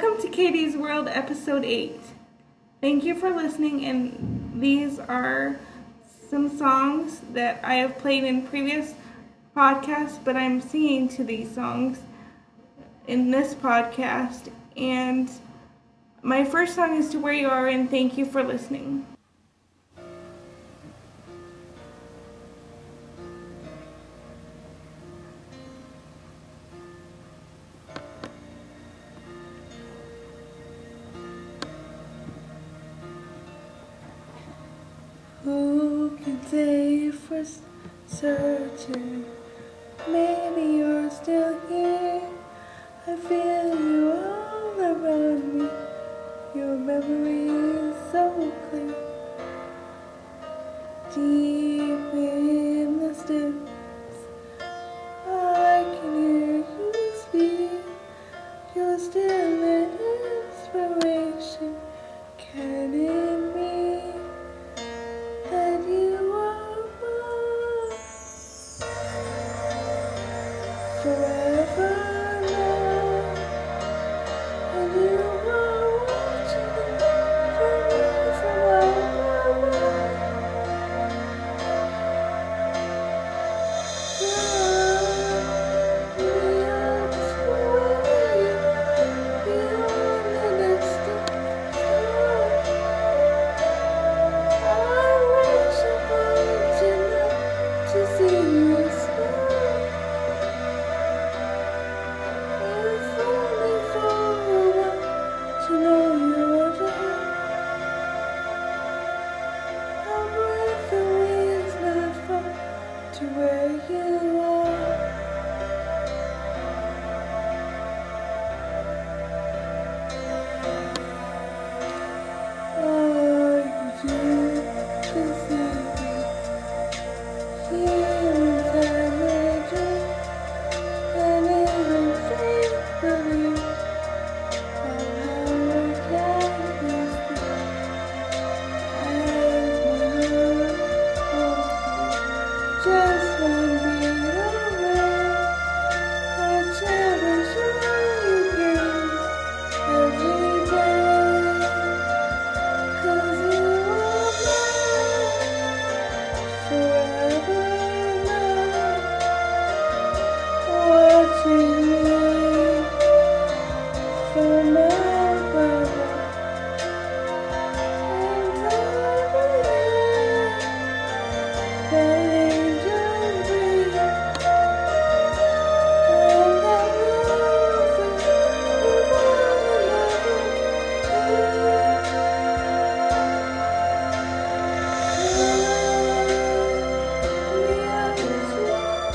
Welcome to Katie's World, Episode 8. Thank you for listening, and these are some songs that I have played in previous podcasts, but I'm singing to these songs in this podcast. And my first song is To Where You Are, and thank you for listening. Can say for certain? Maybe you're still here. I feel you all around me. Your memory is so clear. Forever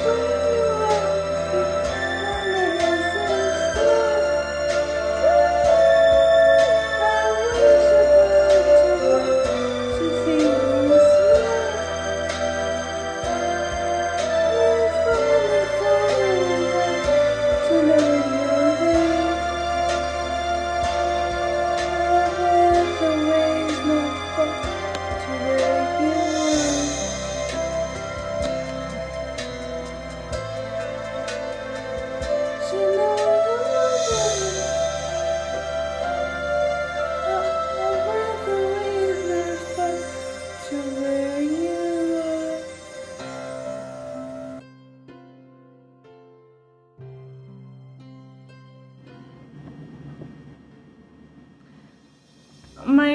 To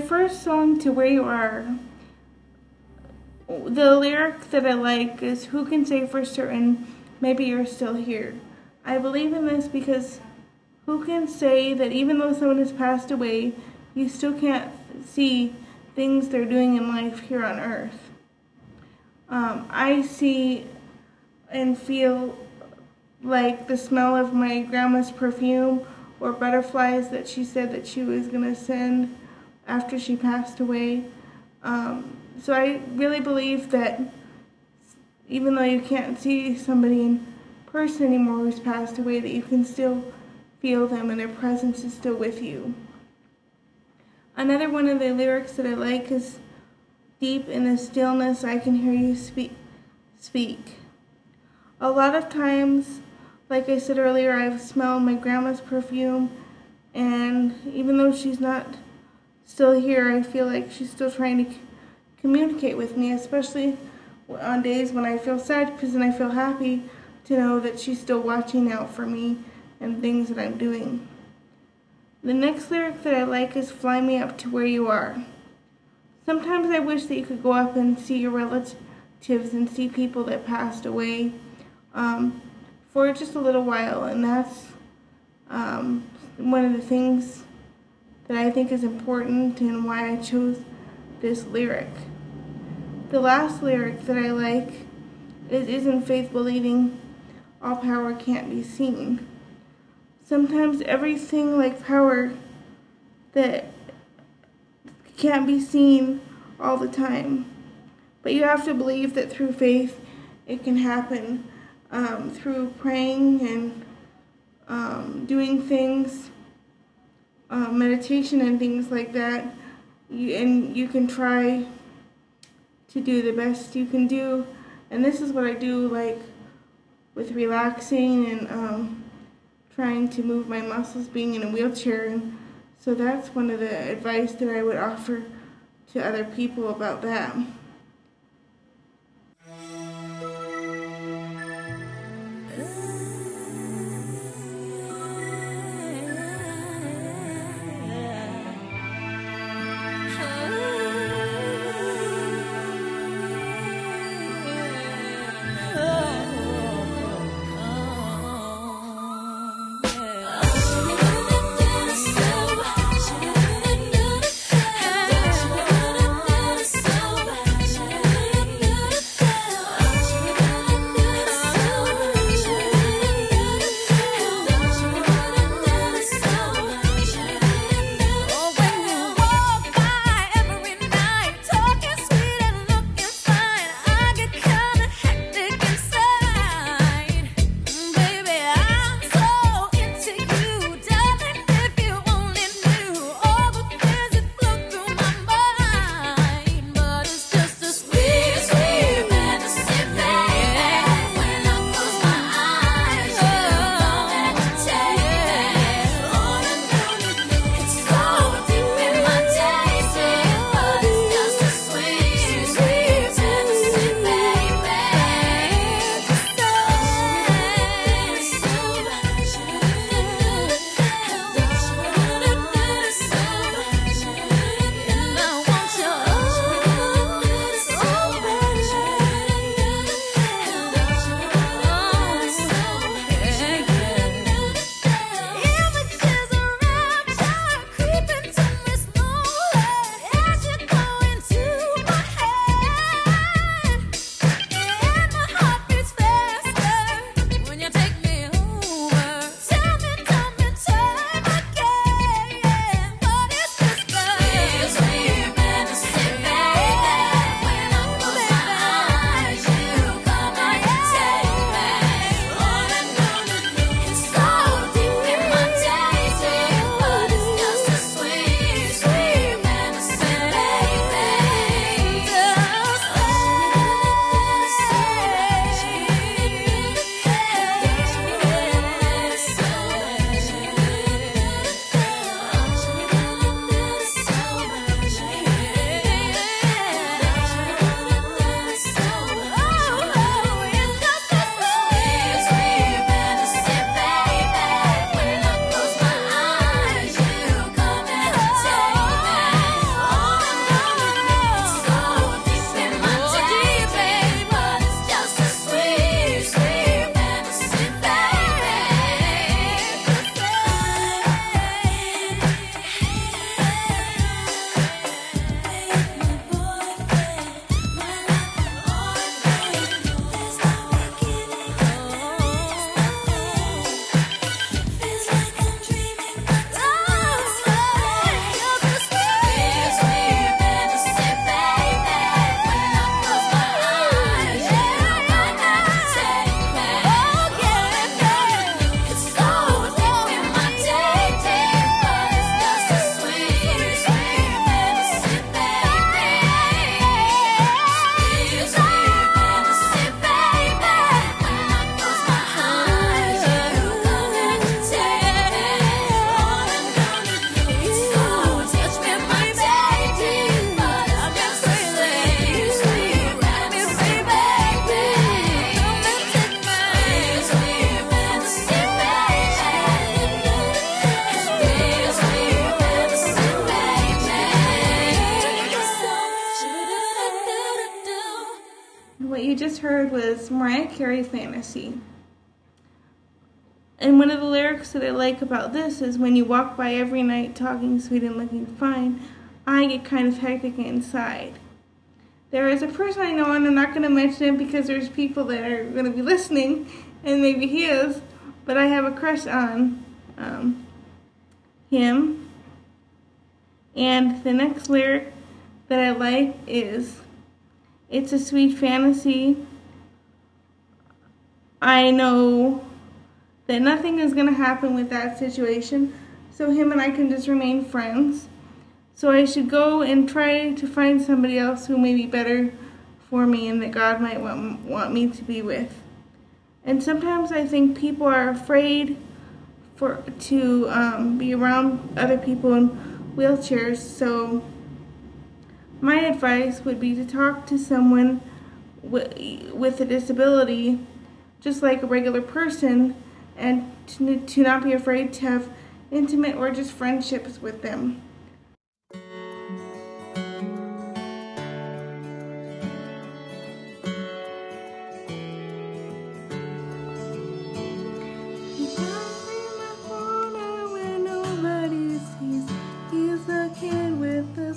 first song, To Where You Are, the lyric that I like is Who can say for certain, maybe you're still here? I believe in this because who can say that even though someone has passed away, you still can't see things they're doing in life here on earth? Um, I see and feel like the smell of my grandma's perfume or butterflies that she said that she was going to send after she passed away. Um, so I really believe that even though you can't see somebody in person anymore who's passed away, that you can still feel them and their presence is still with you. Another one of the lyrics that I like is Deep in the stillness, I can hear you speak. speak. A lot of times, like I said earlier, I've smelled my grandma's perfume And even though she's not still here, I feel like she's still trying to communicate with me, especially on days when I feel sad, because then I feel happy to know that she's still watching out for me and things that I'm doing. The next lyric that I like is Fly Me Up to Where You Are. Sometimes I wish that you could go up and see your relatives and see people that passed away um, for just a little while, and that's um, one of the things that I think is important and why I chose this lyric. The last lyric that I like is Isn't faith believing all power can't be seen? Sometimes everything like power that can't be seen all the time. But you have to believe that through faith it can happen um, through praying and um, doing things, uh, meditation and things like that. You, and you can try to do the best you can do. And this is what I do, like with relaxing and um, trying to move my muscles, being in a wheelchair. And so that's one of the advice that I would offer to other people about that. Fantasy. And one of the lyrics that I like about this is when you walk by every night talking sweet and looking fine, I get kind of hectic inside. There is a person I know, and I'm not going to mention it because there's people that are going to be listening, and maybe he is, but I have a crush on um, him. And the next lyric that I like is It's a sweet fantasy. I know that nothing is going to happen with that situation, so him and I can just remain friends. So I should go and try to find somebody else who may be better for me and that God might want, want me to be with. And sometimes I think people are afraid for to um, be around other people in wheelchairs. So my advice would be to talk to someone with, with a disability, just like a regular person and to, to not be afraid to have intimate or just friendships with them.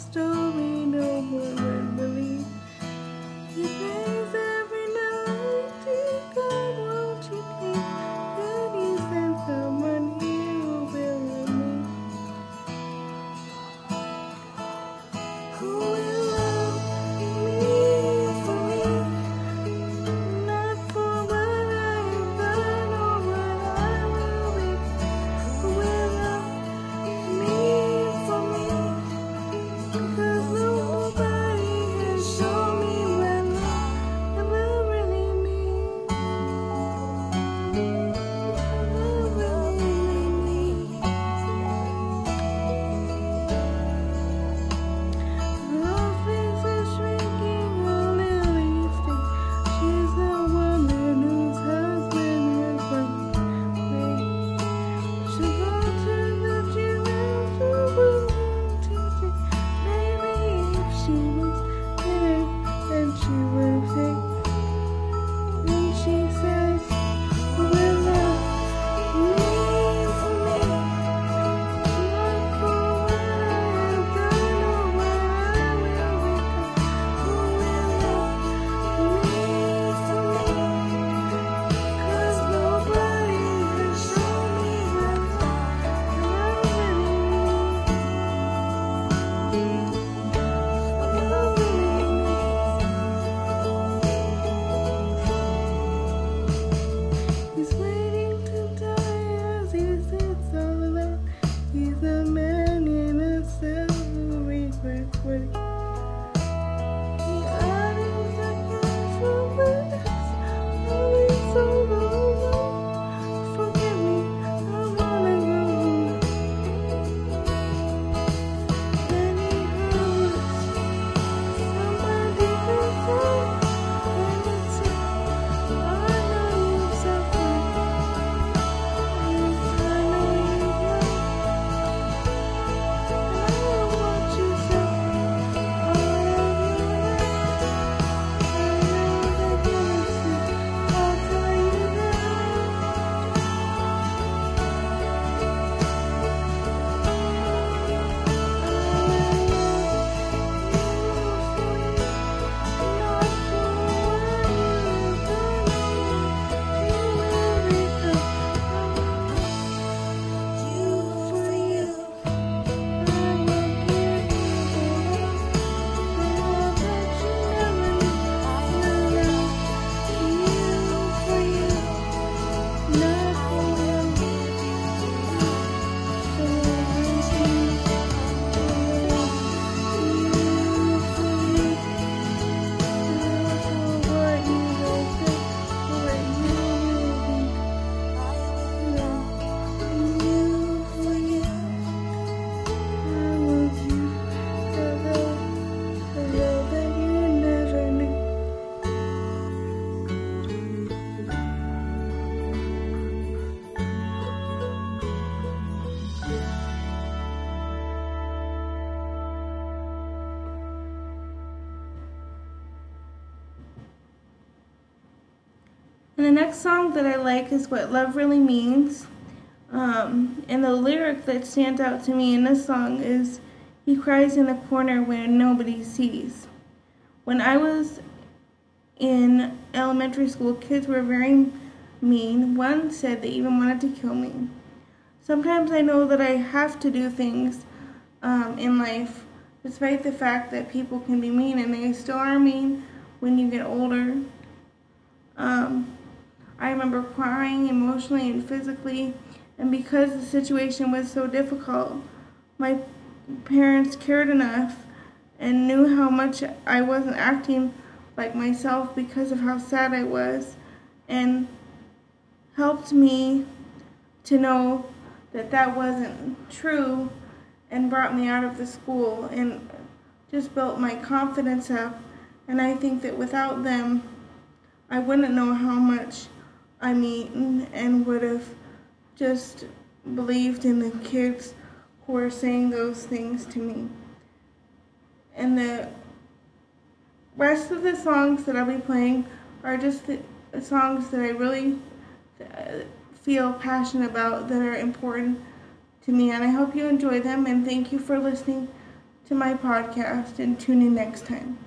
story no more. And the next song that I like is What Love Really Means. Um, and the lyric that stands out to me in this song is He cries in a corner where nobody sees. When I was in elementary school, kids were very mean. One said they even wanted to kill me. Sometimes I know that I have to do things um, in life, despite the fact that people can be mean, and they still are mean when you get older. Um, I remember crying emotionally and physically, and because the situation was so difficult, my parents cared enough and knew how much I wasn't acting like myself because of how sad I was, and helped me to know that that wasn't true and brought me out of the school and just built my confidence up. And I think that without them, I wouldn't know how much I mean and would have just believed in the kids who were saying those things to me. And the rest of the songs that I'll be playing are just the songs that I really uh, feel passionate about that are important to me. And I hope you enjoy them. And thank you for listening to my podcast. And tune in next time.